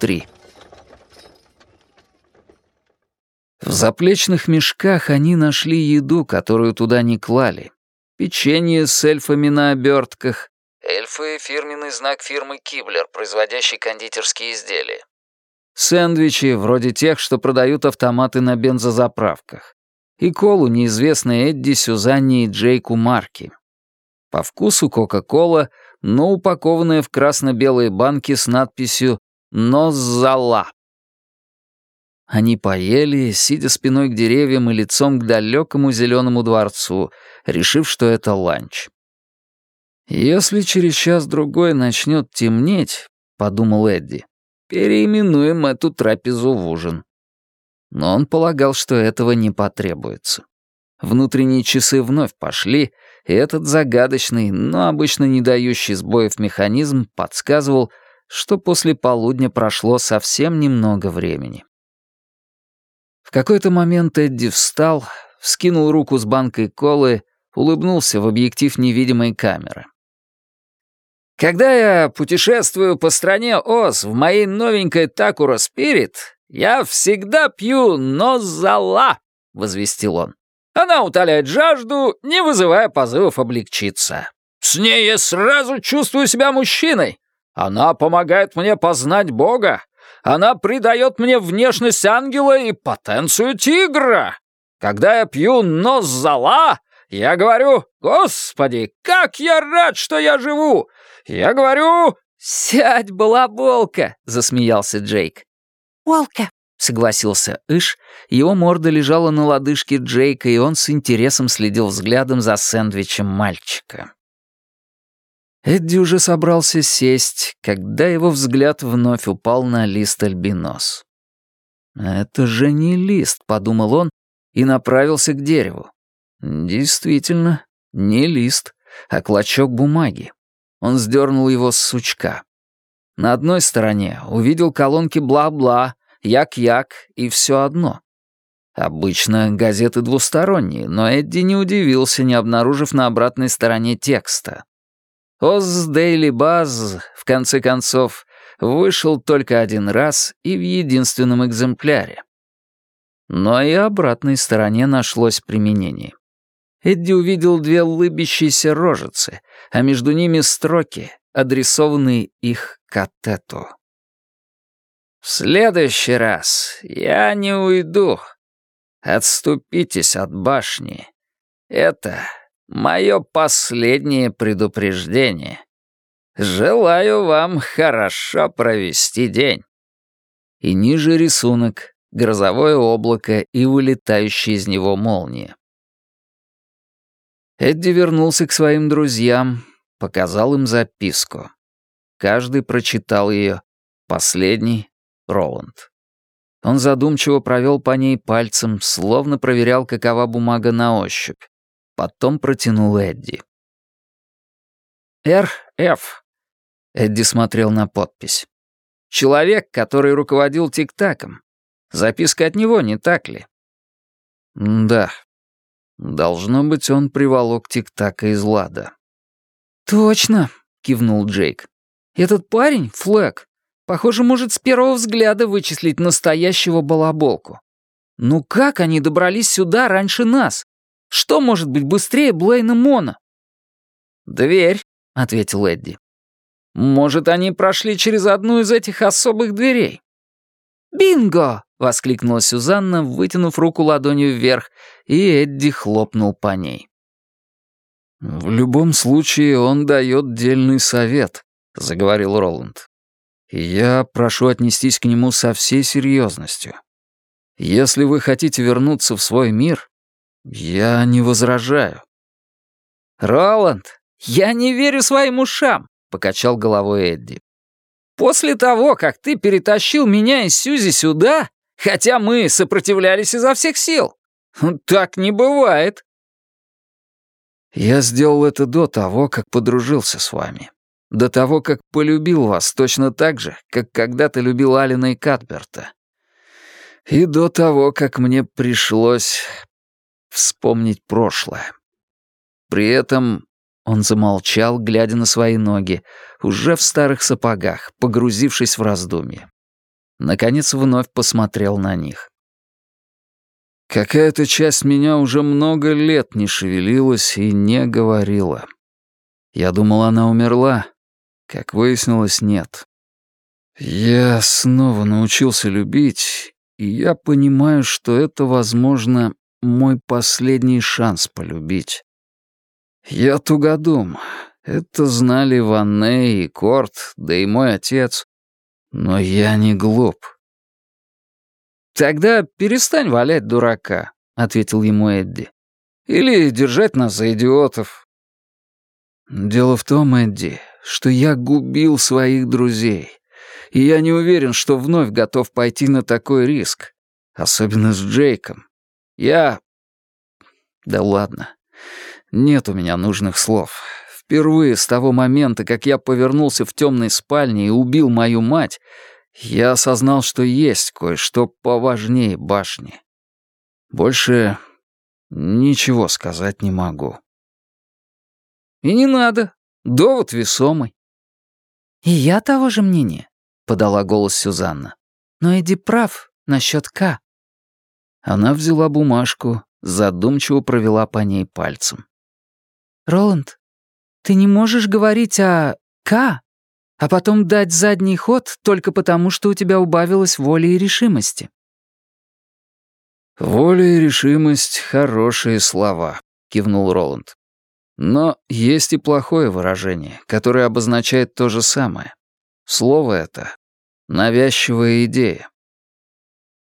внутри. В заплечных мешках они нашли еду, которую туда не клали. Печенье с эльфами на обертках. Эльфы — фирменный знак фирмы Киблер, производящей кондитерские изделия. Сэндвичи, вроде тех, что продают автоматы на бензозаправках. И колу неизвестной Эдди, Сюзанне и Джейку Марки. По вкусу Кока-Кола, но упакованная в красно-белые банки с надписью «Ноззала». Они поели, сидя спиной к деревьям и лицом к далекому зеленому дворцу, решив, что это ланч. «Если через час-другой начнет темнеть», — подумал Эдди, — «переименуем эту трапезу в ужин». Но он полагал, что этого не потребуется. Внутренние часы вновь пошли, и этот загадочный, но обычно не дающий сбоев механизм подсказывал, что после полудня прошло совсем немного времени. В какой-то момент Эдди встал, вскинул руку с банкой колы, улыбнулся в объектив невидимой камеры. «Когда я путешествую по стране Оз в моей новенькой Такура Спирит, я всегда пью нозала», — возвестил он. «Она утоляет жажду, не вызывая позывов облегчиться. С ней я сразу чувствую себя мужчиной. Она помогает мне познать Бога, она придает мне внешность ангела и потенцию тигра. Когда я пью нос зала, я говорю, «Господи, как я рад, что я живу!» Я говорю, «Сядь, балаболка!» — засмеялся Джейк. «Волка!» — согласился Иш. Его морда лежала на лодыжке Джейка, и он с интересом следил взглядом за сэндвичем мальчика. Эдди уже собрался сесть, когда его взгляд вновь упал на лист альбинос. «Это же не лист», — подумал он и направился к дереву. Действительно, не лист, а клочок бумаги. Он сдернул его с сучка. На одной стороне увидел колонки «бла-бла», «як-як» и все одно. Обычно газеты двусторонние, но Эдди не удивился, не обнаружив на обратной стороне текста. Оз Дейли Баз, в конце концов, вышел только один раз и в единственном экземпляре. Но и обратной стороне нашлось применение. Эдди увидел две улыбящиеся рожицы, а между ними строки, адресованные их Катету. «В следующий раз я не уйду. Отступитесь от башни. Это Мое последнее предупреждение. Желаю вам хорошо провести день. И ниже рисунок, грозовое облако и вылетающая из него молния. Эдди вернулся к своим друзьям, показал им записку. Каждый прочитал ее. Последний — Роланд. Он задумчиво провел по ней пальцем, словно проверял, какова бумага на ощупь. Потом протянул Эдди. «Р.Ф.» Эдди смотрел на подпись. «Человек, который руководил Тик-Таком. Записка от него, не так ли?» «Да. Должно быть, он приволок Тик-Така из Лада». «Точно», — кивнул Джейк. «Этот парень, Флэк, похоже, может с первого взгляда вычислить настоящего балаболку. Ну как они добрались сюда раньше нас? Что может быть быстрее Блейна Мона?» «Дверь», — ответил Эдди. «Может, они прошли через одну из этих особых дверей?» «Бинго!» — воскликнула Сюзанна, вытянув руку ладонью вверх, и Эдди хлопнул по ней. «В любом случае он дает дельный совет», — заговорил Роланд. «И я прошу отнестись к нему со всей серьезностью. Если вы хотите вернуться в свой мир, «Я не возражаю». «Роланд, я не верю своим ушам», — покачал головой Эдди. «После того, как ты перетащил меня и Сьюзи сюда, хотя мы сопротивлялись изо всех сил, так не бывает». «Я сделал это до того, как подружился с вами. До того, как полюбил вас точно так же, как когда-то любил Алина и Катберта. И до того, как мне пришлось вспомнить прошлое. При этом он замолчал, глядя на свои ноги, уже в старых сапогах, погрузившись в раздумье. Наконец вновь посмотрел на них. Какая-то часть меня уже много лет не шевелилась и не говорила. Я думал, она умерла. Как выяснилось, нет. Я снова научился любить, и я понимаю, что это, возможно, мой последний шанс полюбить. Я тугодум. Это знали Ванне и Корт, да и мой отец. Но я не глуп. «Тогда перестань валять дурака», — ответил ему Эдди. «Или держать нас за идиотов». «Дело в том, Эдди, что я губил своих друзей, и я не уверен, что вновь готов пойти на такой риск, особенно с Джейком. Я... Да ладно, нет у меня нужных слов. Впервые с того момента, как я повернулся в темной спальне и убил мою мать, я осознал, что есть кое-что поважнее башни. Больше ничего сказать не могу. И не надо. Довод весомый. И я того же мнения, подала голос Сюзанна. Но Эдди прав насчет К. Она взяла бумажку, задумчиво провела по ней пальцем. «Роланд, ты не можешь говорить о К, а потом дать задний ход только потому, что у тебя убавилось воли и решимости». «Воля и решимость — хорошие слова», — кивнул Роланд. «Но есть и плохое выражение, которое обозначает то же самое. Слово это — навязчивая идея».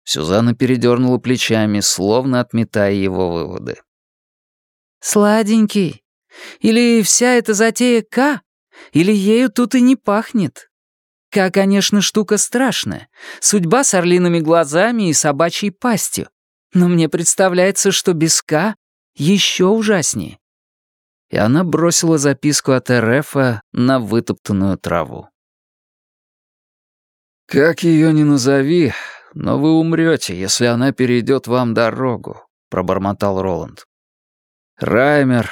Сюзанна передернула плечами, словно отметая его выводы. «Сладенький, или вся эта затея К? Или ею тут и не пахнет? К, конечно, штука страшная. Судьба с орлиными глазами и собачьей пастью. Но мне представляется, что без К еще ужаснее. И она бросила записку от РФа на вытоптанную траву. «Как ее ни назови, но вы умрете, если она перейдет вам дорогу», — пробормотал Роланд. «Раймер,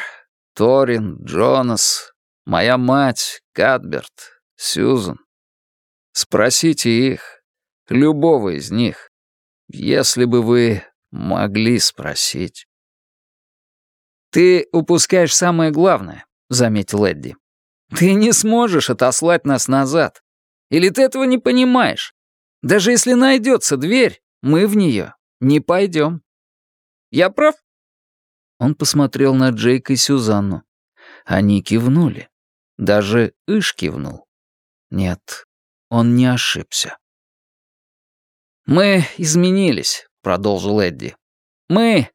Торин, Джонас, моя мать, Кадберт, Сьюзан. Спросите их, любого из них, если бы вы могли спросить. «Ты упускаешь самое главное», — заметил Эдди. «Ты не сможешь отослать нас назад. Или ты этого не понимаешь? Даже если найдется дверь, мы в нее не пойдем. Я прав?» Он посмотрел на Джейка и Сюзанну. Они кивнули. Даже Иш кивнул. Нет, он не ошибся. «Мы изменились», — продолжил Эдди. «Мы...»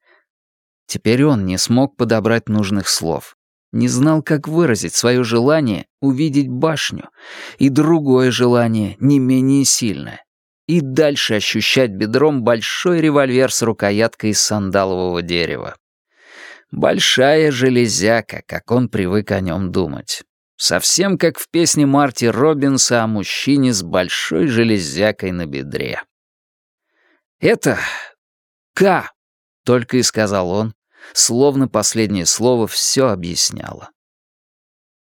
Теперь он не смог подобрать нужных слов. Не знал, как выразить свое желание увидеть башню и другое желание, не менее сильное. И дальше ощущать бедром большой револьвер с рукояткой из сандалового дерева. Большая железяка, как он привык о нем думать. Совсем как в песне Марти Робинса о мужчине с большой железякой на бедре. «Это К», — только и сказал он, словно последнее слово все объясняло.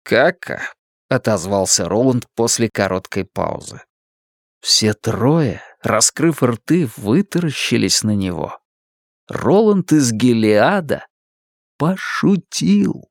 «Кака», — отозвался Роланд после короткой паузы. Все трое, раскрыв рты, вытаращились на него. Роланд из Гелиада пошутил.